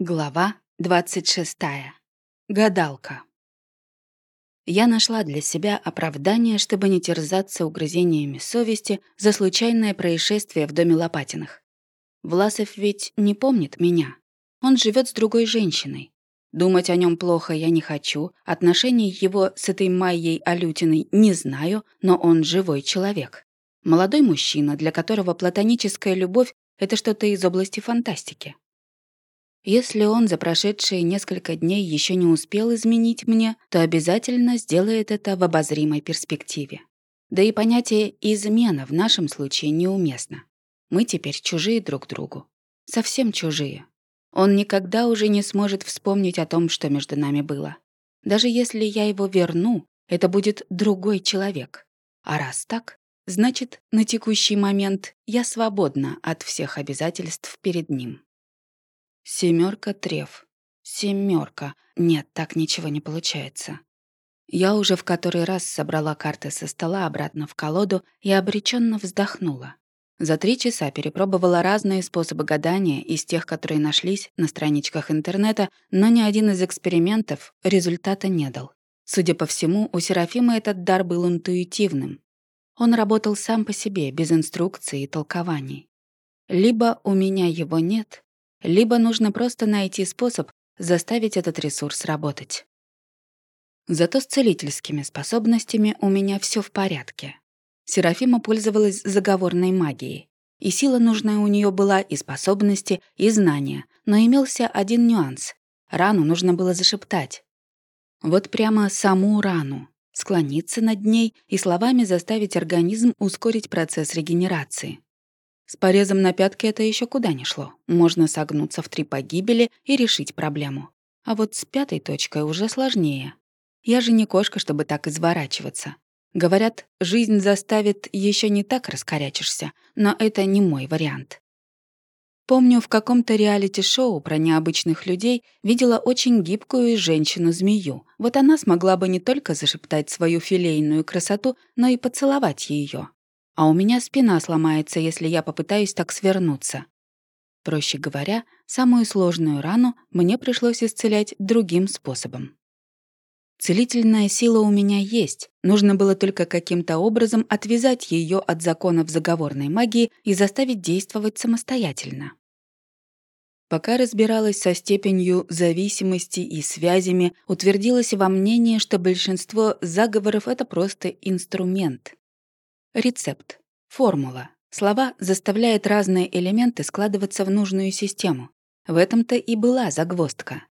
Глава 26. Гадалка. Я нашла для себя оправдание, чтобы не терзаться угрызениями совести за случайное происшествие в доме Лопатиных. Власов ведь не помнит меня. Он живет с другой женщиной. Думать о нем плохо я не хочу, отношений его с этой Майей Алютиной не знаю, но он живой человек. Молодой мужчина, для которого платоническая любовь — это что-то из области фантастики. Если он за прошедшие несколько дней еще не успел изменить мне, то обязательно сделает это в обозримой перспективе. Да и понятие «измена» в нашем случае неуместно. Мы теперь чужие друг другу. Совсем чужие. Он никогда уже не сможет вспомнить о том, что между нами было. Даже если я его верну, это будет другой человек. А раз так, значит, на текущий момент я свободна от всех обязательств перед ним. Семерка треф. Семерка. Нет, так ничего не получается. Я уже в который раз собрала карты со стола обратно в колоду и обреченно вздохнула. За три часа перепробовала разные способы гадания из тех, которые нашлись на страничках интернета, но ни один из экспериментов результата не дал. Судя по всему, у Серафима этот дар был интуитивным. Он работал сам по себе, без инструкций и толкований. Либо у меня его нет, либо нужно просто найти способ заставить этот ресурс работать. Зато с целительскими способностями у меня все в порядке. Серафима пользовалась заговорной магией. И сила нужная у нее была, и способности, и знания. Но имелся один нюанс. Рану нужно было зашептать. Вот прямо саму рану. Склониться над ней и словами заставить организм ускорить процесс регенерации. С порезом на пятке это еще куда не шло. Можно согнуться в три погибели и решить проблему. А вот с пятой точкой уже сложнее. Я же не кошка, чтобы так изворачиваться. Говорят, жизнь заставит еще не так раскорячишься, но это не мой вариант. Помню, в каком-то реалити-шоу про необычных людей видела очень гибкую женщину-змею. Вот она смогла бы не только зашептать свою филейную красоту, но и поцеловать ее а у меня спина сломается, если я попытаюсь так свернуться. Проще говоря, самую сложную рану мне пришлось исцелять другим способом. Целительная сила у меня есть, нужно было только каким-то образом отвязать ее от законов заговорной магии и заставить действовать самостоятельно. Пока разбиралась со степенью зависимости и связями, утвердилась во мнении, что большинство заговоров — это просто инструмент. Рецепт. Формула. Слова заставляют разные элементы складываться в нужную систему. В этом-то и была загвоздка.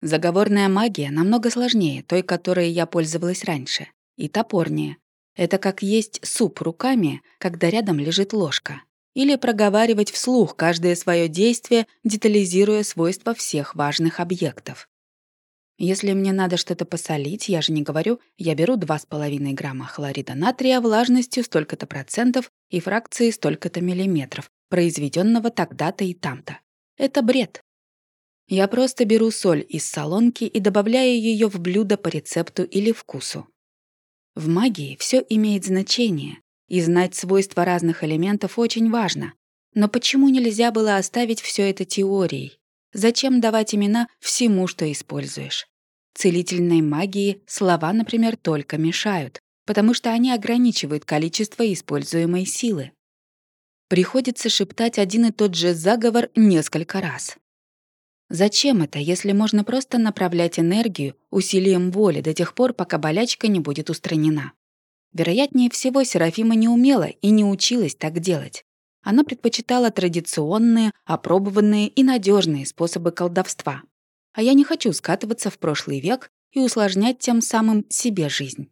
Заговорная магия намного сложнее той, которой я пользовалась раньше, и топорнее. Это как есть суп руками, когда рядом лежит ложка. Или проговаривать вслух каждое свое действие, детализируя свойства всех важных объектов. Если мне надо что-то посолить, я же не говорю, я беру 2,5 грамма хлорида натрия влажностью столько-то процентов и фракции столько-то миллиметров, произведенного тогда-то и там-то. Это бред. Я просто беру соль из солонки и добавляю ее в блюдо по рецепту или вкусу. В магии все имеет значение, и знать свойства разных элементов очень важно. Но почему нельзя было оставить все это теорией? Зачем давать имена всему, что используешь? Целительной магии слова, например, только мешают, потому что они ограничивают количество используемой силы. Приходится шептать один и тот же заговор несколько раз. Зачем это, если можно просто направлять энергию усилием воли до тех пор, пока болячка не будет устранена? Вероятнее всего, Серафима не умела и не училась так делать. Она предпочитала традиционные, опробованные и надежные способы колдовства. А я не хочу скатываться в прошлый век и усложнять тем самым себе жизнь.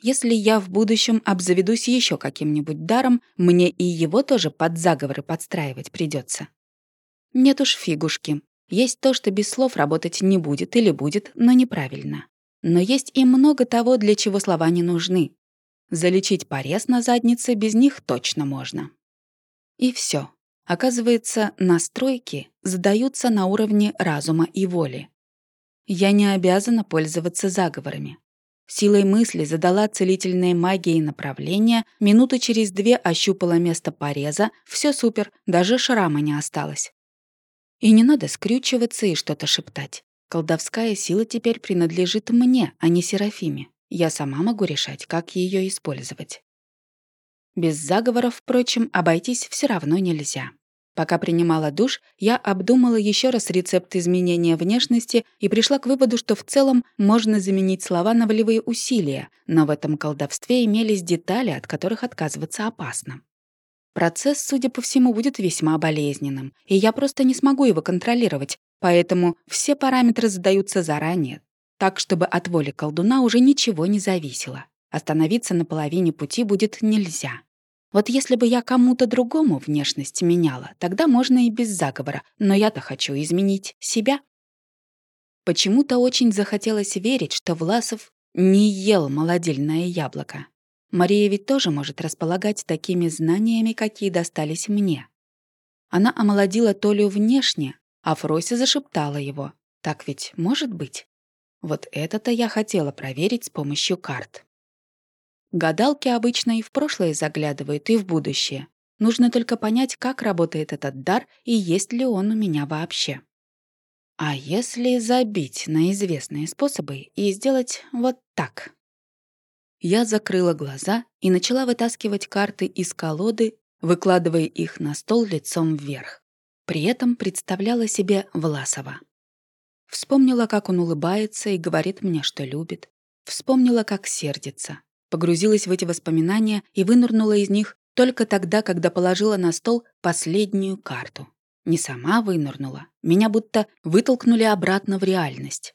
Если я в будущем обзаведусь еще каким-нибудь даром, мне и его тоже под заговоры подстраивать придется. Нет уж фигушки. Есть то, что без слов работать не будет или будет, но неправильно. Но есть и много того, для чего слова не нужны. Залечить порез на заднице без них точно можно. И все. Оказывается, настройки задаются на уровне разума и воли. Я не обязана пользоваться заговорами. Силой мысли задала целительной магией направление, минуты через две ощупала место пореза, все супер, даже шрама не осталось. И не надо скрючиваться и что-то шептать. Колдовская сила теперь принадлежит мне, а не Серафиме. Я сама могу решать, как ее использовать. Без заговоров, впрочем, обойтись все равно нельзя. Пока принимала душ, я обдумала еще раз рецепт изменения внешности и пришла к выводу, что в целом можно заменить слова на волевые усилия, но в этом колдовстве имелись детали, от которых отказываться опасно. Процесс, судя по всему, будет весьма болезненным, и я просто не смогу его контролировать, поэтому все параметры задаются заранее, так, чтобы от воли колдуна уже ничего не зависело. Остановиться на половине пути будет нельзя. Вот если бы я кому-то другому внешность меняла, тогда можно и без заговора, но я-то хочу изменить себя. Почему-то очень захотелось верить, что Власов не ел молодильное яблоко. Мария ведь тоже может располагать такими знаниями, какие достались мне. Она омолодила Толю внешне, а Фрося зашептала его. Так ведь может быть? Вот это-то я хотела проверить с помощью карт. Гадалки обычно и в прошлое заглядывают, и в будущее. Нужно только понять, как работает этот дар и есть ли он у меня вообще. А если забить на известные способы и сделать вот так? Я закрыла глаза и начала вытаскивать карты из колоды, выкладывая их на стол лицом вверх. При этом представляла себе Власова. Вспомнила, как он улыбается и говорит мне, что любит. Вспомнила, как сердится погрузилась в эти воспоминания и вынырнула из них только тогда, когда положила на стол последнюю карту. Не сама вынырнула, меня будто вытолкнули обратно в реальность.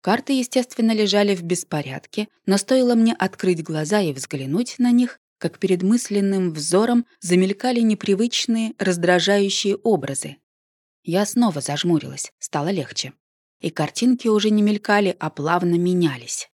Карты, естественно, лежали в беспорядке, но стоило мне открыть глаза и взглянуть на них, как перед мысленным взором замелькали непривычные, раздражающие образы. Я снова зажмурилась, стало легче. И картинки уже не мелькали, а плавно менялись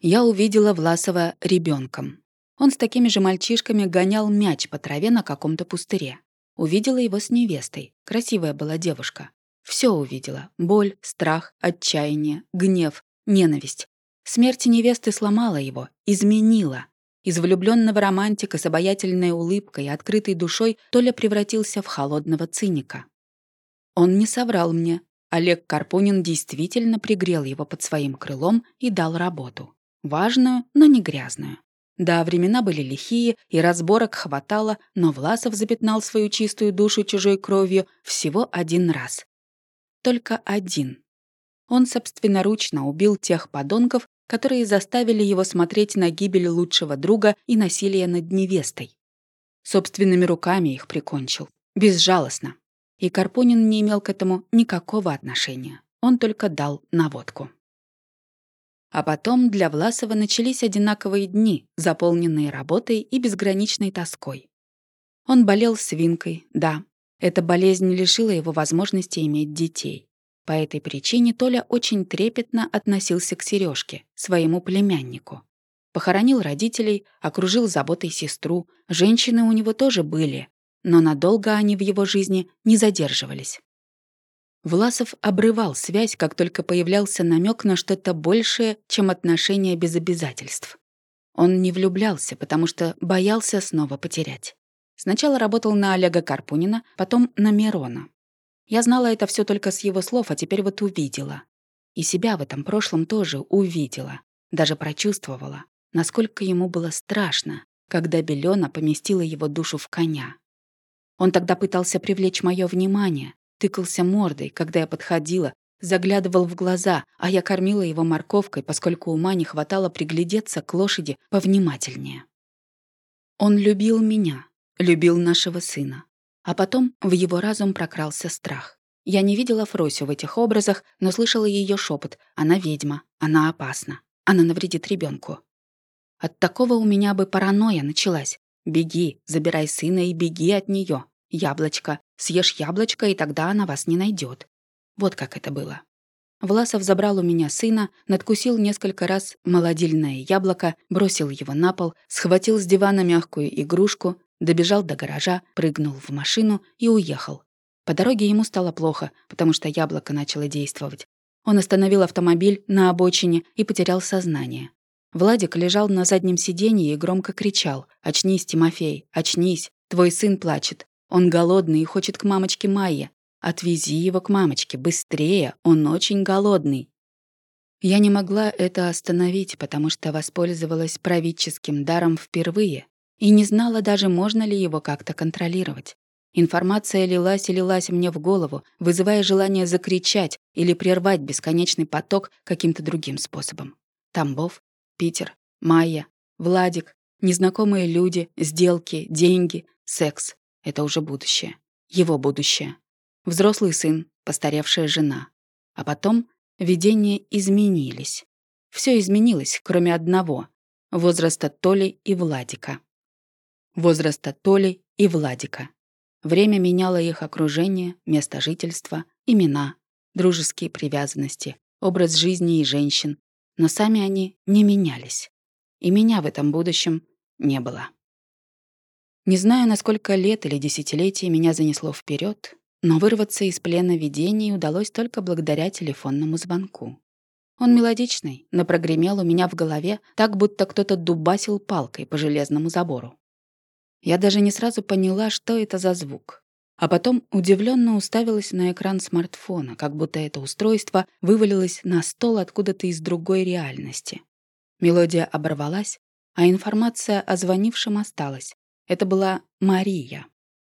я увидела Власова ребенком. Он с такими же мальчишками гонял мяч по траве на каком-то пустыре. Увидела его с невестой. Красивая была девушка. Все увидела. Боль, страх, отчаяние, гнев, ненависть. Смерть невесты сломала его, изменила. Из влюбленного романтика с обаятельной улыбкой и открытой душой Толя превратился в холодного циника. Он не соврал мне. Олег Карпунин действительно пригрел его под своим крылом и дал работу. Важную, но не грязную. Да, времена были лихие, и разборок хватало, но Власов запятнал свою чистую душу чужой кровью всего один раз. Только один. Он собственноручно убил тех подонков, которые заставили его смотреть на гибель лучшего друга и насилие над невестой. Собственными руками их прикончил. Безжалостно. И Карпунин не имел к этому никакого отношения. Он только дал наводку. А потом для Власова начались одинаковые дни, заполненные работой и безграничной тоской. Он болел свинкой, да. Эта болезнь лишила его возможности иметь детей. По этой причине Толя очень трепетно относился к Сережке, своему племяннику. Похоронил родителей, окружил заботой сестру, женщины у него тоже были, но надолго они в его жизни не задерживались. Власов обрывал связь, как только появлялся намек на что-то большее, чем отношения без обязательств. Он не влюблялся, потому что боялся снова потерять. Сначала работал на Олега Карпунина, потом на Мирона. Я знала это все только с его слов, а теперь вот увидела. И себя в этом прошлом тоже увидела. Даже прочувствовала, насколько ему было страшно, когда Белена поместила его душу в коня. Он тогда пытался привлечь мое внимание, тыкался мордой, когда я подходила, заглядывал в глаза, а я кормила его морковкой, поскольку ума не хватало приглядеться к лошади повнимательнее. Он любил меня, любил нашего сына. А потом в его разум прокрался страх. Я не видела Фросю в этих образах, но слышала ее шепот. Она ведьма, она опасна, она навредит ребенку. От такого у меня бы паранойя началась. Беги, забирай сына и беги от нее. Яблочко. Съешь яблочко, и тогда она вас не найдет. Вот как это было. Власов забрал у меня сына, надкусил несколько раз молодильное яблоко, бросил его на пол, схватил с дивана мягкую игрушку, добежал до гаража, прыгнул в машину и уехал. По дороге ему стало плохо, потому что яблоко начало действовать. Он остановил автомобиль на обочине и потерял сознание. Владик лежал на заднем сиденье и громко кричал «Очнись, Тимофей, очнись, твой сын плачет». Он голодный и хочет к мамочке Майе. Отвези его к мамочке, быстрее, он очень голодный». Я не могла это остановить, потому что воспользовалась правительским даром впервые и не знала даже, можно ли его как-то контролировать. Информация лилась и лилась мне в голову, вызывая желание закричать или прервать бесконечный поток каким-то другим способом. Тамбов, Питер, Майя, Владик, незнакомые люди, сделки, деньги, секс — это уже будущее. Его будущее. Взрослый сын, постаревшая жена. А потом видения изменились. Все изменилось, кроме одного — возраста Толи и Владика. Возраста Толи и Владика. Время меняло их окружение, место жительства, имена, дружеские привязанности, образ жизни и женщин, но сами они не менялись. И меня в этом будущем не было. Не знаю, на сколько лет или десятилетий меня занесло вперед, но вырваться из плена видений удалось только благодаря телефонному звонку. Он мелодичный, но прогремел у меня в голове так, будто кто-то дубасил палкой по железному забору. Я даже не сразу поняла, что это за звук. А потом удивленно уставилась на экран смартфона, как будто это устройство вывалилось на стол откуда-то из другой реальности. Мелодия оборвалась, а информация о звонившем осталась. Это была Мария.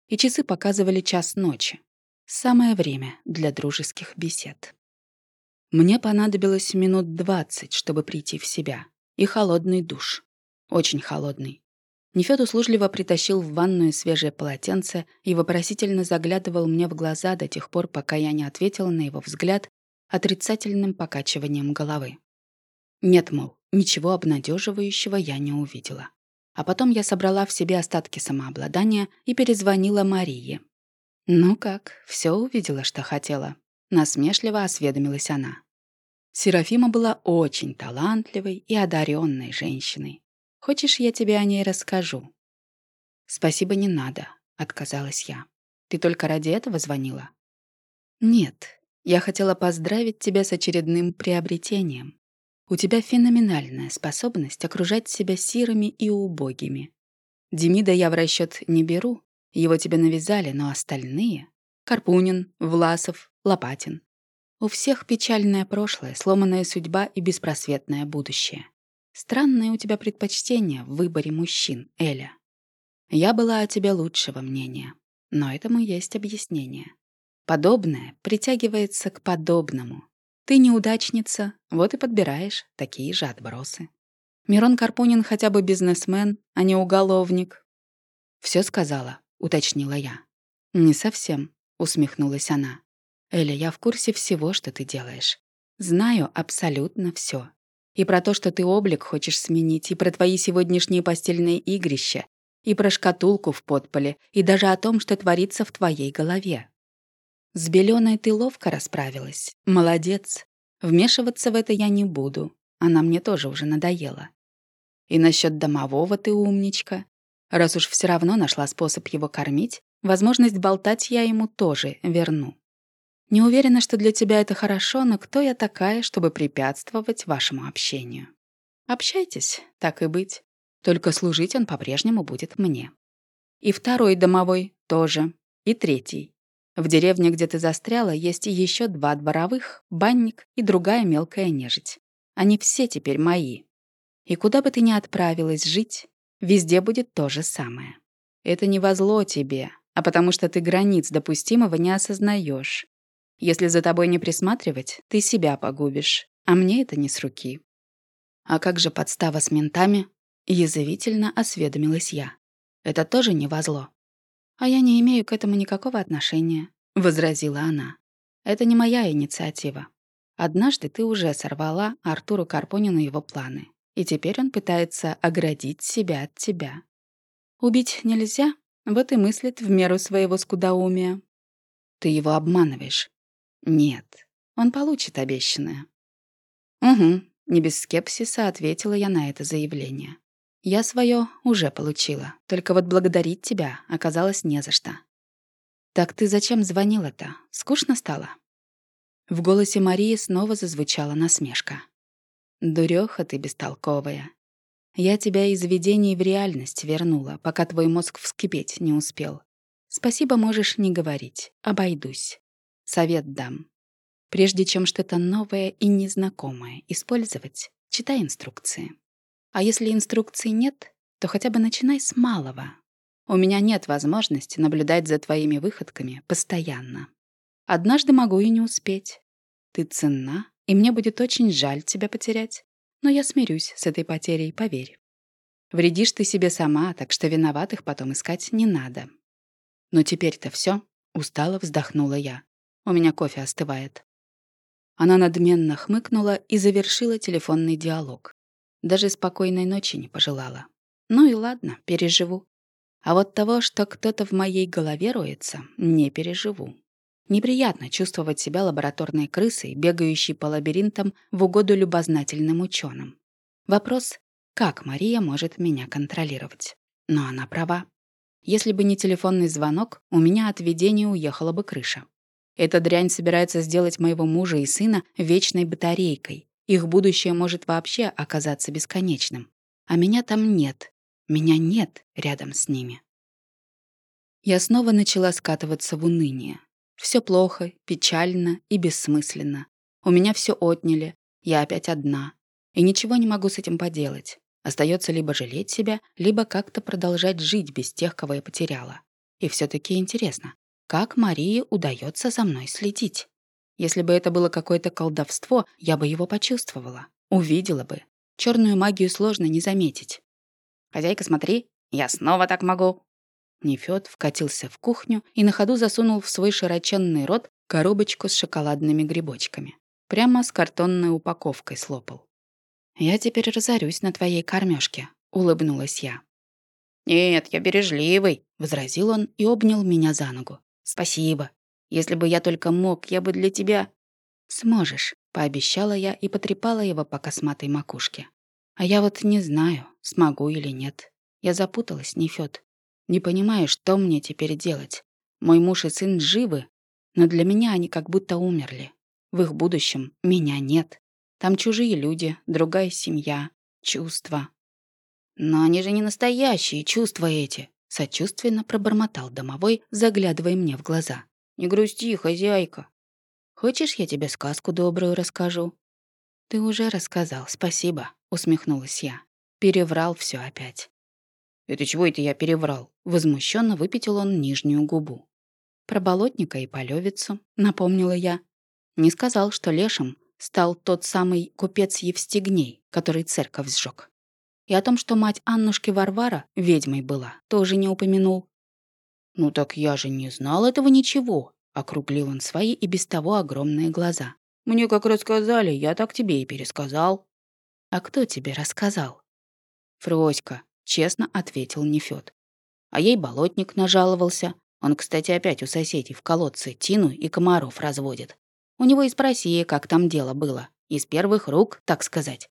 И часы показывали час ночи. Самое время для дружеских бесед. Мне понадобилось минут двадцать, чтобы прийти в себя. И холодный душ. Очень холодный. Нефёд услужливо притащил в ванную свежее полотенце и вопросительно заглядывал мне в глаза до тех пор, пока я не ответила на его взгляд отрицательным покачиванием головы. Нет, мол, ничего обнадеживающего я не увидела. А потом я собрала в себе остатки самообладания и перезвонила Марии. «Ну как, все увидела, что хотела?» Насмешливо осведомилась она. Серафима была очень талантливой и одаренной женщиной. Хочешь, я тебе о ней расскажу?» «Спасибо, не надо», — отказалась я. «Ты только ради этого звонила?» «Нет, я хотела поздравить тебя с очередным приобретением. У тебя феноменальная способность окружать себя сирыми и убогими. Демида я в расчет не беру, его тебе навязали, но остальные — Карпунин, Власов, Лопатин. У всех печальное прошлое, сломанная судьба и беспросветное будущее. Странное у тебя предпочтение в выборе мужчин, Эля. Я была о тебе лучшего мнения, но этому есть объяснение. Подобное притягивается к подобному. Ты неудачница, вот и подбираешь такие же отбросы. Мирон Карпунин хотя бы бизнесмен, а не уголовник. Все сказала, уточнила я. Не совсем, усмехнулась она. Эля, я в курсе всего, что ты делаешь. Знаю абсолютно все. И про то, что ты облик хочешь сменить, и про твои сегодняшние постельные игрища, и про шкатулку в подполе, и даже о том, что творится в твоей голове. С беленой ты ловко расправилась. Молодец. Вмешиваться в это я не буду. Она мне тоже уже надоела. И насчет домового ты умничка. Раз уж все равно нашла способ его кормить, возможность болтать я ему тоже верну. Не уверена, что для тебя это хорошо, но кто я такая, чтобы препятствовать вашему общению? Общайтесь, так и быть. Только служить он по-прежнему будет мне. И второй домовой тоже. И третий. В деревне, где ты застряла, есть еще два дворовых, банник и другая мелкая нежить. Они все теперь мои. И куда бы ты ни отправилась жить, везде будет то же самое. Это не во зло тебе, а потому что ты границ допустимого не осознаешь если за тобой не присматривать, ты себя погубишь, а мне это не с руки. А как же подстава с ментами? Язвительно осведомилась я. Это тоже не во зло. А я не имею к этому никакого отношения, возразила она. Это не моя инициатива. Однажды ты уже сорвала Артуру Карпонину его планы, и теперь он пытается оградить себя от тебя. Убить нельзя, вот и мыслит в меру своего скудоумия. Ты его обманываешь. Нет, он получит обещанное. Угу, не без скепсиса ответила я на это заявление. Я свое уже получила, только вот благодарить тебя оказалось не за что. Так ты зачем звонила-то? Скучно стало? В голосе Марии снова зазвучала насмешка. Дурёха ты бестолковая. Я тебя из видений в реальность вернула, пока твой мозг вскипеть не успел. Спасибо можешь не говорить, обойдусь. Совет дам. Прежде чем что-то новое и незнакомое использовать, читай инструкции. А если инструкций нет, то хотя бы начинай с малого. У меня нет возможности наблюдать за твоими выходками постоянно. Однажды могу и не успеть. Ты ценна, и мне будет очень жаль тебя потерять. Но я смирюсь с этой потерей, поверь. Вредишь ты себе сама, так что виноватых потом искать не надо. Но теперь-то все. устало вздохнула я. У меня кофе остывает. Она надменно хмыкнула и завершила телефонный диалог. Даже спокойной ночи не пожелала. Ну и ладно, переживу. А вот того, что кто-то в моей голове роется, не переживу. Неприятно чувствовать себя лабораторной крысой, бегающей по лабиринтам в угоду любознательным ученым. Вопрос, как Мария может меня контролировать? Но она права. Если бы не телефонный звонок, у меня от видения уехала бы крыша. Эта дрянь собирается сделать моего мужа и сына вечной батарейкой. Их будущее может вообще оказаться бесконечным. А меня там нет. Меня нет рядом с ними. Я снова начала скатываться в уныние. Все плохо, печально и бессмысленно. У меня все отняли, я опять одна. И ничего не могу с этим поделать. Остается либо жалеть себя, либо как-то продолжать жить без тех, кого я потеряла. И все таки интересно, как Марии удается за мной следить? Если бы это было какое-то колдовство, я бы его почувствовала, увидела бы. Черную магию сложно не заметить. «Хозяйка, смотри, я снова так могу!» Нефёд вкатился в кухню и на ходу засунул в свой широченный рот коробочку с шоколадными грибочками. Прямо с картонной упаковкой слопал. «Я теперь разорюсь на твоей кормёжке», — улыбнулась я. «Нет, я бережливый», — возразил он и обнял меня за ногу. «Спасибо. Если бы я только мог, я бы для тебя...» «Сможешь», — пообещала я и потрепала его по косматой макушке. «А я вот не знаю, смогу или нет. Я запуталась, Нефёд. Не понимаю, что мне теперь делать. Мой муж и сын живы, но для меня они как будто умерли. В их будущем меня нет. Там чужие люди, другая семья, чувства. Но они же не настоящие чувства эти, сочувственно пробормотал домовой, заглядывая мне в глаза. Не грусти, хозяйка. Хочешь, я тебе сказку добрую расскажу? Ты уже рассказал, спасибо, усмехнулась я. Переврал все опять. «Это чего это я переврал?» Возмущенно выпятил он нижнюю губу. «Про болотника и полевицу», — напомнила я. Не сказал, что лешим стал тот самый купец Евстигней, который церковь сжег. И о том, что мать Аннушки Варвара ведьмой была, тоже не упомянул. «Ну так я же не знал этого ничего», — округлил он свои и без того огромные глаза. «Мне как рассказали, я так тебе и пересказал». «А кто тебе рассказал?» «Фроська», — честно ответил Нефёд. А ей болотник нажаловался. Он, кстати, опять у соседей в колодце тину и комаров разводит. У него и спроси, как там дело было. Из первых рук, так сказать.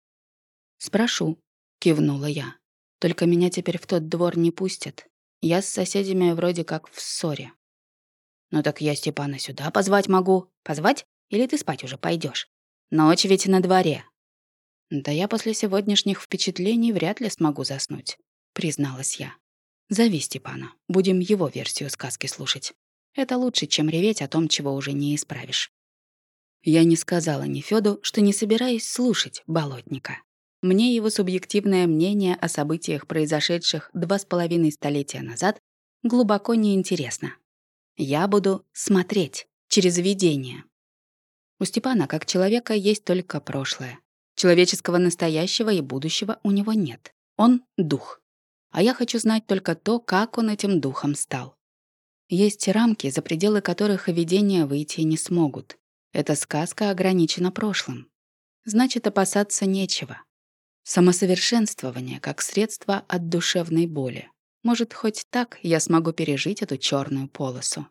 «Спрошу», — кивнула я. «Только меня теперь в тот двор не пустят. Я с соседями вроде как в ссоре». «Ну так я Степана сюда позвать могу. Позвать? Или ты спать уже пойдешь? Ночь ведь на дворе». «Да я после сегодняшних впечатлений вряд ли смогу заснуть призналась я. «Зови Степана. Будем его версию сказки слушать. Это лучше, чем реветь о том, чего уже не исправишь». Я не сказала ни Фёду, что не собираюсь слушать болотника. Мне его субъективное мнение о событиях, произошедших два с половиной столетия назад, глубоко не интересно. Я буду смотреть через видение. У Степана, как человека, есть только прошлое. Человеческого настоящего и будущего у него нет. Он — дух а я хочу знать только то, как он этим духом стал. Есть рамки, за пределы которых видения выйти не смогут. Эта сказка ограничена прошлым. Значит, опасаться нечего. Самосовершенствование как средство от душевной боли. Может, хоть так я смогу пережить эту черную полосу.